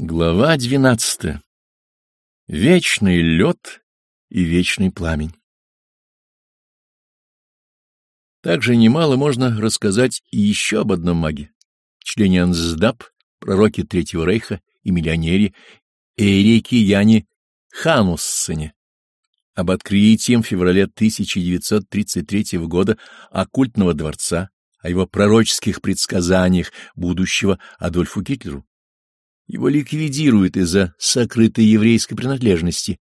Глава двенадцатая. Вечный лед и вечный пламень. Также немало можно рассказать и еще об одном маге, члене Ансдаб, пророке Третьего Рейха и миллионере Эрике Яне Хануссене, об открытии в феврале 1933 года оккультного дворца, о его пророческих предсказаниях будущего Адольфу Гитлеру его ликвидируют из-за сокрытой еврейской принадлежности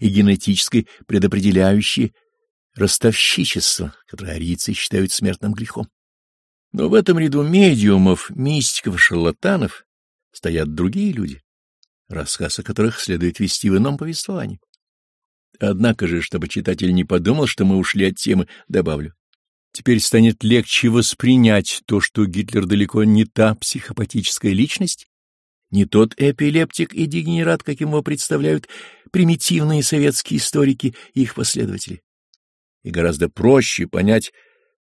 и генетической предопределяющей ростовщичества, которое арийцы считают смертным грехом. Но в этом ряду медиумов, мистиков, шарлатанов стоят другие люди, рассказ о которых следует вести в ином повествовании. Однако же, чтобы читатель не подумал, что мы ушли от темы, добавлю. Теперь станет легче воспринять то, что Гитлер далеко не та психопатическая личность, не тот эпилептик и дегенерат, каким его представляют примитивные советские историки и их последователи. И гораздо проще понять,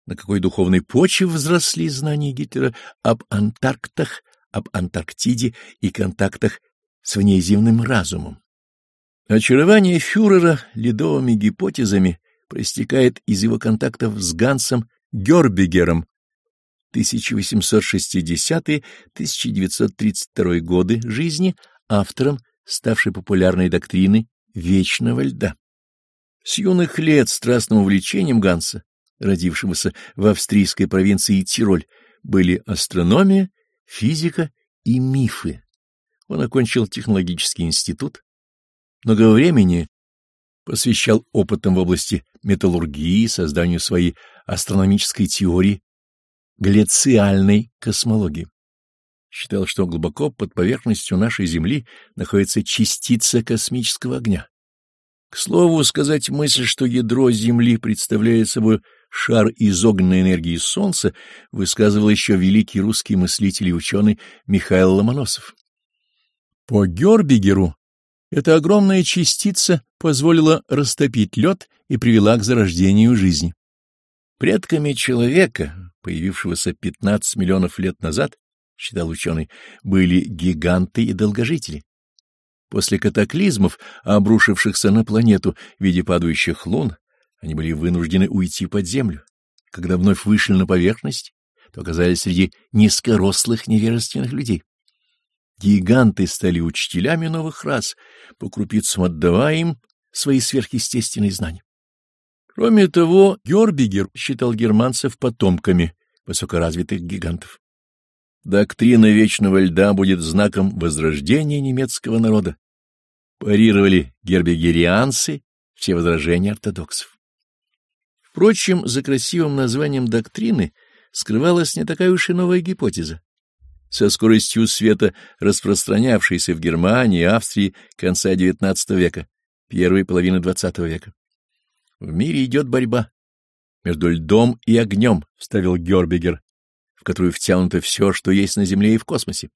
на какой духовной почве взросли знания Гитлера об Антарктах, об Антарктиде и контактах с внеземным разумом. Очарование фюрера ледовыми гипотезами проистекает из его контактов с Гансом Гербигером, 1860-1932 годы жизни автором ставшей популярной доктрины вечного льда. С юных лет страстным увлечением Ганса, родившегося в австрийской провинции Тироль, были астрономия, физика и мифы. Он окончил технологический институт, много времени посвящал опытам в области металлургии, созданию своей астрономической теории, глициальной космологии. Считал, что глубоко под поверхностью нашей Земли находится частица космического огня. К слову сказать мысль, что ядро Земли представляет собой шар из огненной энергии Солнца, высказывал еще великий русский мыслитель и ученый Михаил Ломоносов. По Гербигеру эта огромная частица позволила растопить лед и привела к зарождению жизни. Предками человека, появившегося 15 миллионов лет назад, считал ученый, были гиганты и долгожители. После катаклизмов, обрушившихся на планету в виде падающих лун, они были вынуждены уйти под землю. Когда вновь вышли на поверхность, то оказались среди низкорослых невежественных людей. Гиганты стали учителями новых рас, по крупицам отдавая им свои сверхъестественные знания. Кроме того, Гербигер считал германцев потомками высокоразвитых гигантов. Доктрина вечного льда будет знаком возрождения немецкого народа. Парировали гербигерианцы все возражения ортодоксов. Впрочем, за красивым названием доктрины скрывалась не такая уж и новая гипотеза. Со скоростью света, распространявшейся в Германии и Австрии конца XIX века, первой половины XX века. В мире идет борьба между льдом и огнем, — вставил Гербигер, в которую втянуто все, что есть на Земле и в космосе.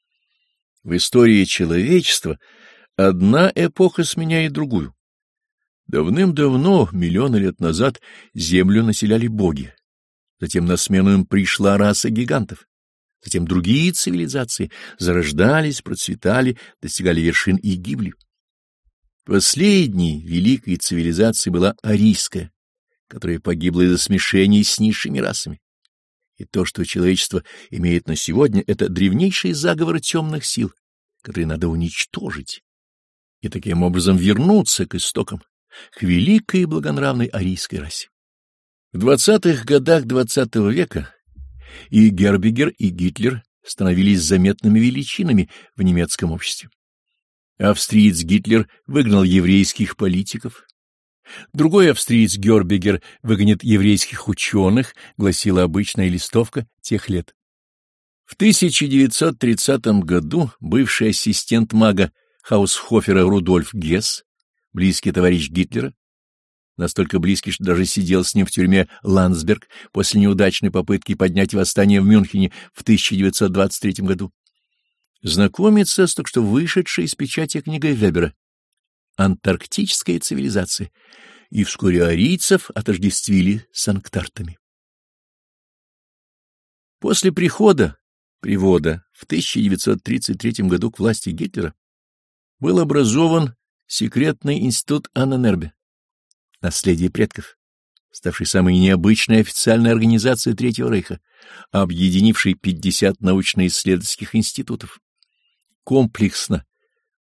В истории человечества одна эпоха сменяет другую. Давным-давно, миллионы лет назад, Землю населяли боги. Затем на смену им пришла раса гигантов. Затем другие цивилизации зарождались, процветали, достигали вершин и гибли. Последней великой цивилизацией была арийская, которая погибла из-за смешений с низшими расами. И то, что человечество имеет на сегодня, это древнейший заговор темных сил, который надо уничтожить, и таким образом вернуться к истокам, к великой и благонравной арийской расе. В двадцатых годах двадцатого века и Гербигер, и Гитлер становились заметными величинами в немецком обществе. Австриец Гитлер выгнал еврейских политиков. Другой австриец Гербигер выгонит еврейских ученых, гласила обычная листовка тех лет. В 1930 году бывший ассистент мага Хаусхофера Рудольф Гесс, близкий товарищ Гитлера, настолько близкий, что даже сидел с ним в тюрьме Ландсберг после неудачной попытки поднять восстание в Мюнхене в 1923 году, знакомиться с только что вышедшей из печати книгой Вебера «Антарктическая цивилизация», и вскоре арийцев отождествили с анктартами. После прихода, привода в 1933 году к власти Гитлера, был образован секретный институт Анненербе, наследие предков, ставший самой необычной официальной организацией Третьего Рейха, объединивший 50 научно-исследовательских институтов. Комплексно,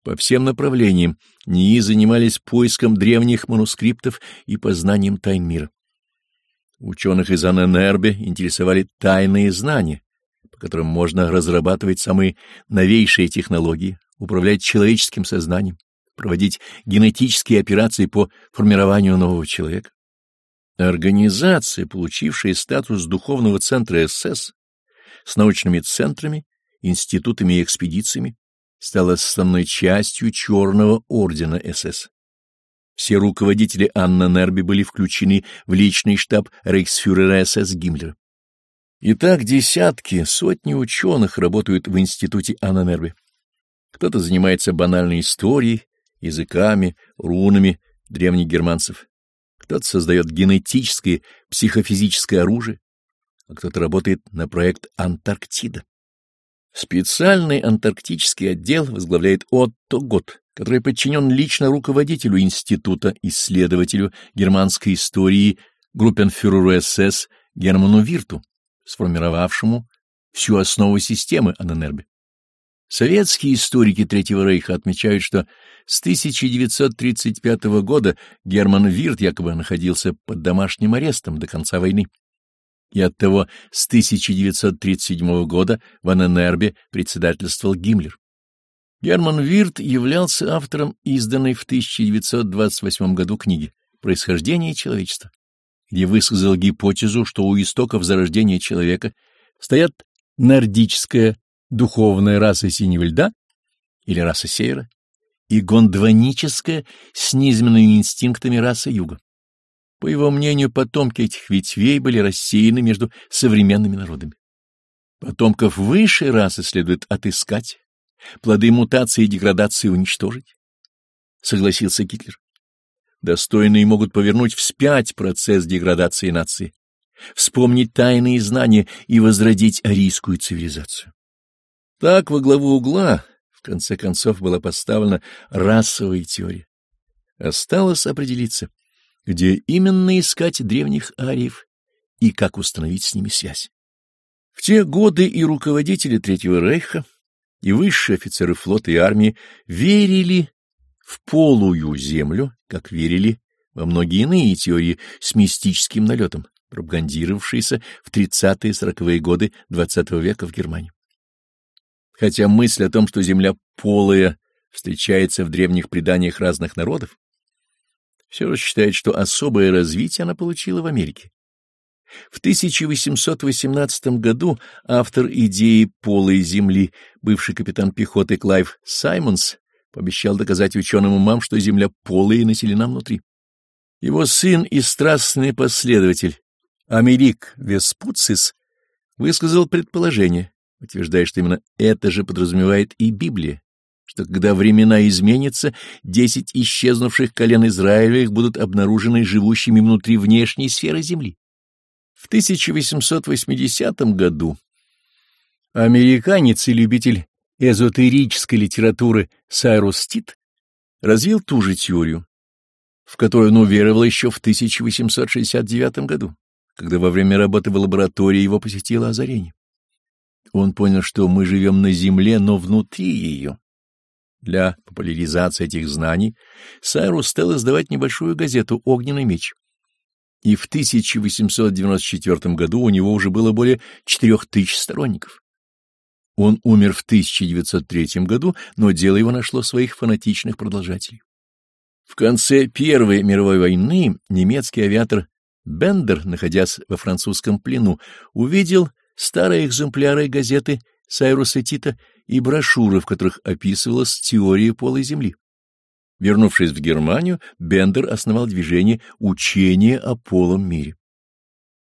по всем направлениям, НИИ занимались поиском древних манускриптов и познанием тайн мира. Ученых из Анненербе интересовали тайные знания, по которым можно разрабатывать самые новейшие технологии, управлять человеческим сознанием, проводить генетические операции по формированию нового человека. Организация, получившая статус духовного центра СС, с научными центрами, институтами и экспедициями, стала основной частью Черного ордена СС. Все руководители Анна Нерби были включены в личный штаб рейхсфюрера СС Гиммлера. Итак, десятки, сотни ученых работают в институте Анна Нерби. Кто-то занимается банальной историей, языками, рунами древних германцев. Кто-то создает генетическое, психофизическое оружие, а кто-то работает на проект Антарктида. Специальный антарктический отдел возглавляет Отто Гот, который подчинен лично руководителю института, исследователю германской истории группенфюреру СС Герману Вирту, сформировавшему всю основу системы Анненербе. Советские историки Третьего Рейха отмечают, что с 1935 года Герман Вирт якобы находился под домашним арестом до конца войны и оттого с 1937 года в Анненербе председательствовал Гиммлер. Герман Вирт являлся автором изданной в 1928 году книги «Происхождение человечества», где высказал гипотезу, что у истоков зарождения человека стоят нордическая духовная раса синего льда или раса севера и гондваническая с низменными инстинктами раса юга. По его мнению, потомки этих ветвей были рассеяны между современными народами. Потомков высшей расы следует отыскать, плоды мутации и деградации уничтожить. Согласился Гитлер. Достойные могут повернуть вспять процесс деградации нации, вспомнить тайные знания и возродить арийскую цивилизацию. Так во главу угла, в конце концов, была поставлена расовая теория. Осталось определиться — где именно искать древних ариев и как установить с ними связь. В те годы и руководители Третьего Рейха, и высшие офицеры флота и армии верили в полую землю, как верили во многие иные теории с мистическим налетом, пропагандировавшиеся в 30-40-е годы XX века в Германии. Хотя мысль о том, что земля полая, встречается в древних преданиях разных народов, все же считает, что особое развитие она получила в Америке. В 1818 году автор идеи полой земли, бывший капитан пехоты Клив Симмс, пообещал доказать ученым умам, что Земля полая и населена внутри. Его сын и страстный последователь Америк Веспуций высказал предположение, утверждая, что именно это же подразумевает и Библия, что когда времена изменятся, десять исчезнувших колен Израилевых будут обнаружены живущими внутри внешней сферы Земли. В 1880 году американец и любитель эзотерической литературы Сайрус Тит развил ту же теорию, в которую он уверовал еще в 1869 году, когда во время работы в лаборатории его посетило озарение. Он понял, что мы живем на Земле, но внутри ее для популяризации этих знаний Сайрус стал издавать небольшую газету «Огненный меч». И в 1894 году у него уже было более четырех тысяч сторонников. Он умер в 1903 году, но дело его нашло своих фанатичных продолжателей. В конце Первой мировой войны немецкий авиатор Бендер, находясь во французском плену, увидел старые экземпляры газеты Сайруса Тита и брошюры, в которых описывалась теория полой Земли. Вернувшись в Германию, Бендер основал движение «Учение о полом мире».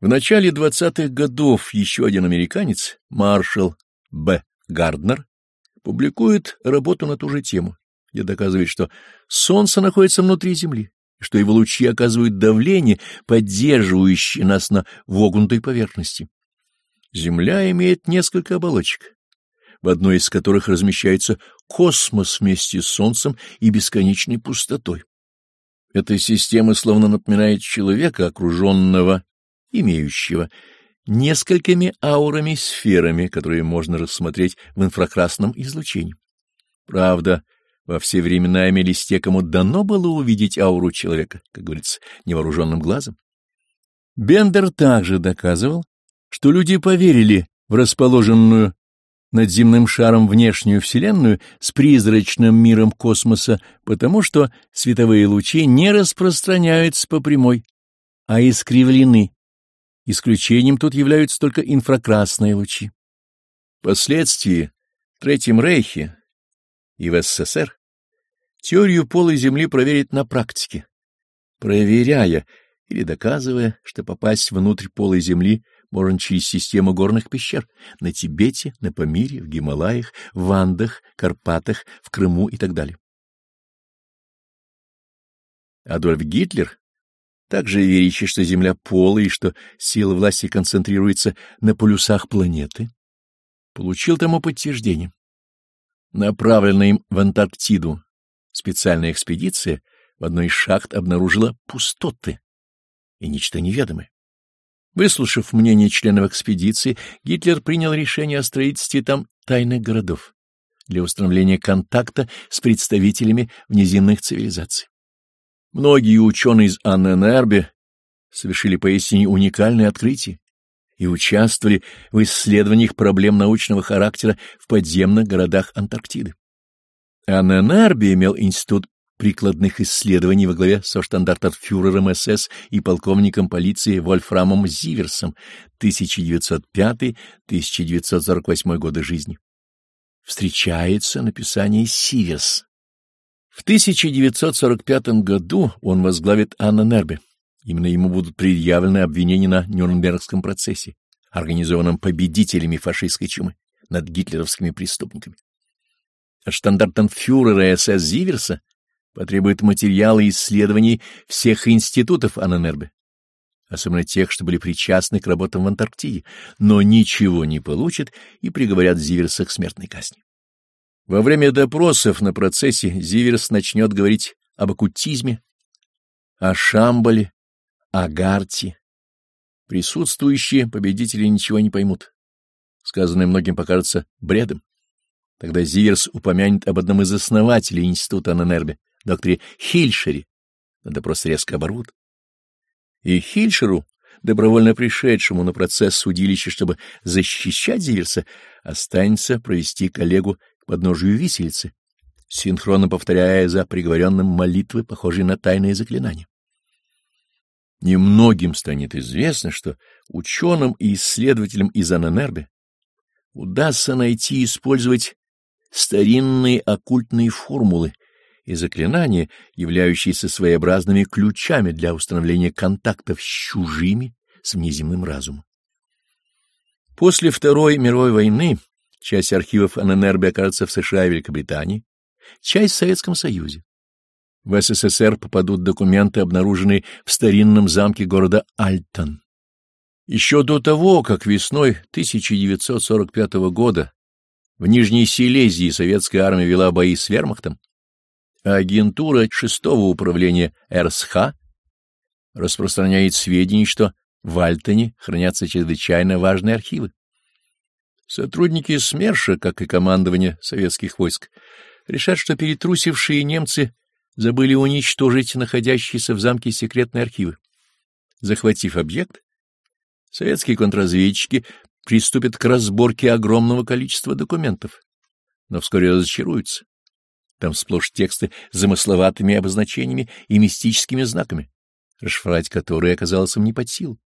В начале 20-х годов еще один американец, маршал Б. Гарднер, публикует работу на ту же тему, где доказывает, что Солнце находится внутри Земли, что его лучи оказывают давление, поддерживающее нас на вогнутой поверхности. Земля имеет несколько оболочек в одной из которых размещается космос вместе с Солнцем и бесконечной пустотой. Эта система словно напоминает человека, окруженного, имеющего несколькими аурами-сферами, которые можно рассмотреть в инфракрасном излучении. Правда, во все времена имелись те, кому дано было увидеть ауру человека, как говорится, невооруженным глазом. Бендер также доказывал, что люди поверили в расположенную над земным шаром внешнюю Вселенную с призрачным миром космоса, потому что световые лучи не распространяются по прямой, а искривлены. Исключением тут являются только инфракрасные лучи. Впоследствии в Третьем Рейхе и в СССР теорию полой Земли проверить на практике, проверяя или доказывая, что попасть внутрь полой Земли можно через систему горных пещер на Тибете, на Памире, в Гималаях, в Андах, Карпатах, в Крыму и так далее. Адольф Гитлер, также верящий, что Земля полая и что сила власти концентрируется на полюсах планеты, получил тому подтверждение. Направленная им в Антарктиду специальная экспедиция в одной из шахт обнаружила пустоты и нечто неведомое. Выслушав мнение членов экспедиции, Гитлер принял решение о строительстве там тайных городов для установления контакта с представителями внеземных цивилизаций. Многие ученые из Анненербе совершили поистине уникальное открытие и участвовали в исследованиях проблем научного характера в подземных городах Антарктиды. Анненербе имел институт прикладных исследований во главе со штандартенфюрером СС и полковником полиции Вольфрамом Зиверсом 1905-1948 годы жизни. Встречается написание Сиверс. В 1945 году он возглавит Анненербе. Именно ему будут предъявлены обвинения на Нюрнбергском процессе, организованном победителями фашистской чумы над гитлеровскими преступниками. Штандартенфюрера СС Зиверса потребует материала и исследований всех институтов Анненербе, особенно тех, что были причастны к работам в Антарктиде, но ничего не получат и приговорят Зиверса к смертной казни. Во время допросов на процессе Зиверс начнет говорить об оккультизме, о Шамбале, о Гарте. Присутствующие победители ничего не поймут. Сказанное многим покажется бредом. Тогда Зиверс упомянет об одном из основателей института Анненербе, докторе Хильшере, на допрос резко оборвут. И Хильшеру, добровольно пришедшему на процесс судилища, чтобы защищать Зиверса, останется провести коллегу к подножию виселицы, синхронно повторяя за приговоренным молитвы, похожие на тайные заклинания. Немногим станет известно, что ученым и исследователям из Ананербе удастся найти и использовать старинные оккультные формулы и заклинания, являющиеся своеобразными ключами для установления контактов с чужими, с внеземным разумом. После Второй мировой войны часть архивов ННРБ окажется в США и Великобритании, часть в Советском Союзе. В СССР попадут документы, обнаруженные в старинном замке города Альтон. Еще до того, как весной 1945 года в Нижней Силезии советская армия вела бои с вермахтом, агентура шестого управления РСХ распространяет сведения, что в Альтоне хранятся чрезвычайно важные архивы. Сотрудники СМЕРШа, как и командование советских войск, решат, что перетрусившие немцы забыли уничтожить находящиеся в замке секретные архивы. Захватив объект, советские контрразведчики приступят к разборке огромного количества документов, но вскоре разочаруются. Там сплошь тексты с замысловатыми обозначениями и мистическими знаками, расшифровать которые оказалось им не под силу.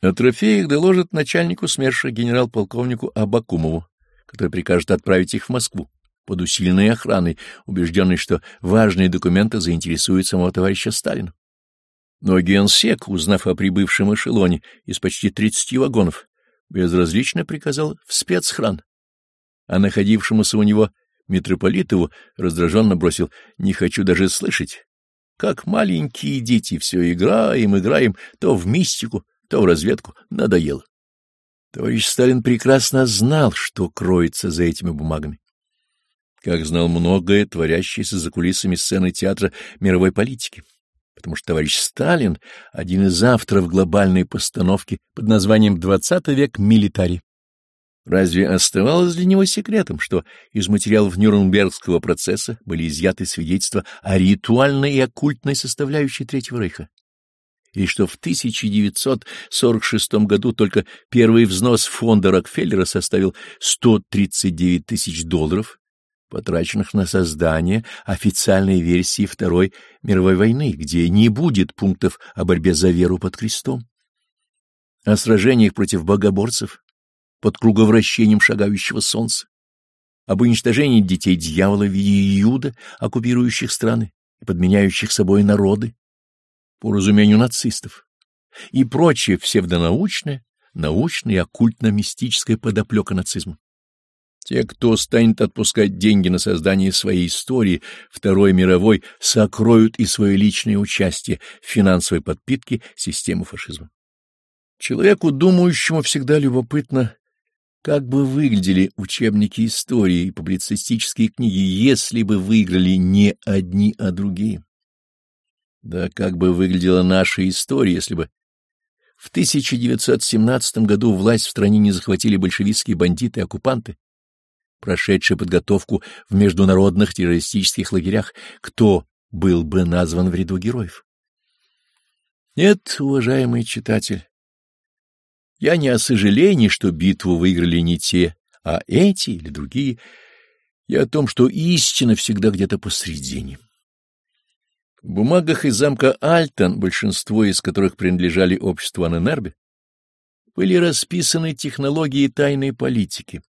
О трофеях доложат начальнику СМЕРШа генерал-полковнику Абакумову, который прикажет отправить их в Москву под усиленной охраной, убежденный, что важные документы заинтересуют самого товарища Сталина. Но генсек, узнав о прибывшем эшелоне из почти 30 вагонов, безразлично приказал в спецхран, а находившемуся у него митрополитову раздраженно бросил «не хочу даже слышать». Как маленькие дети все играем, играем, то в мистику, то в разведку, надоело. Товарищ Сталин прекрасно знал, что кроется за этими бумагами. Как знал многое, творящееся за кулисами сцены театра мировой политики. Потому что товарищ Сталин — один из авторов глобальной постановки под названием «20 век милитари». Разве оставалось для него секретом, что из материалов Нюрнбергского процесса были изъяты свидетельства о ритуальной и оккультной составляющей Третьего Рейха? Или что в 1946 году только первый взнос фонда Рокфеллера составил 139 тысяч долларов, потраченных на создание официальной версии Второй мировой войны, где не будет пунктов о борьбе за веру под крестом, о сражениях против богоборцев, под круговращением шагающего солнца, об уничтожении детей дьявола в виде Иуда, оккупирующих страны и подменяющих собой народы, по разумению нацистов, и прочее псевдонаучное, научное и оккультно-мистическое подоплека нацизма. Те, кто станет отпускать деньги на создание своей истории Второй мировой, сокроют и свое личное участие в финансовой подпитке системы фашизма. Человеку, думающему, всегда любопытно, как бы выглядели учебники истории и публицистические книги, если бы выиграли не одни, а другие? Да как бы выглядела наша история, если бы в 1917 году власть в стране не захватили большевистские бандиты и оккупанты, прошедшие подготовку в международных террористических лагерях, кто был бы назван в ряду героев? Нет, уважаемый читатель, я не о сожалении, что битву выиграли не те, а эти или другие. Я о том, что истина всегда где-то посредине. В бумагах из замка Альтон, большинство из которых принадлежали обществу Аненербе, были расписаны технологии тайной политики,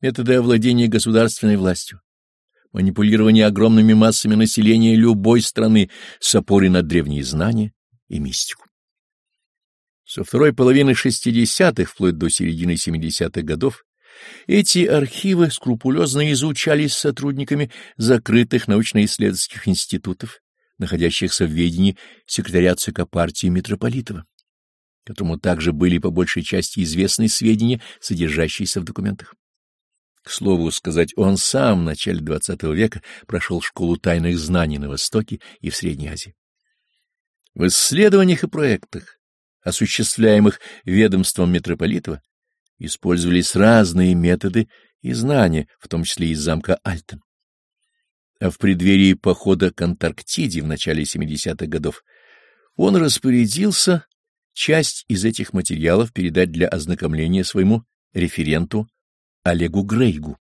методы овладения государственной властью, манипулирование огромными массами населения любой страны с опорой на древние знания и мистику. Со второй половины 60-х вплоть до середины 70-х годов эти архивы скрупулезно изучались сотрудниками закрытых научно-исследовательских институтов, находящихся в ведении секретаря ЦК партии Митрополитова, которому также были по большей части известны сведения, содержащиеся в документах. К слову сказать, он сам в начале XX века прошел школу тайных знаний на Востоке и в Средней Азии. В исследованиях и проектах осуществляемых ведомством митрополитова, использовались разные методы и знания, в том числе из замка Альтен. А в преддверии похода к Антарктиде в начале 70-х годов он распорядился часть из этих материалов передать для ознакомления своему референту Олегу Грейгу.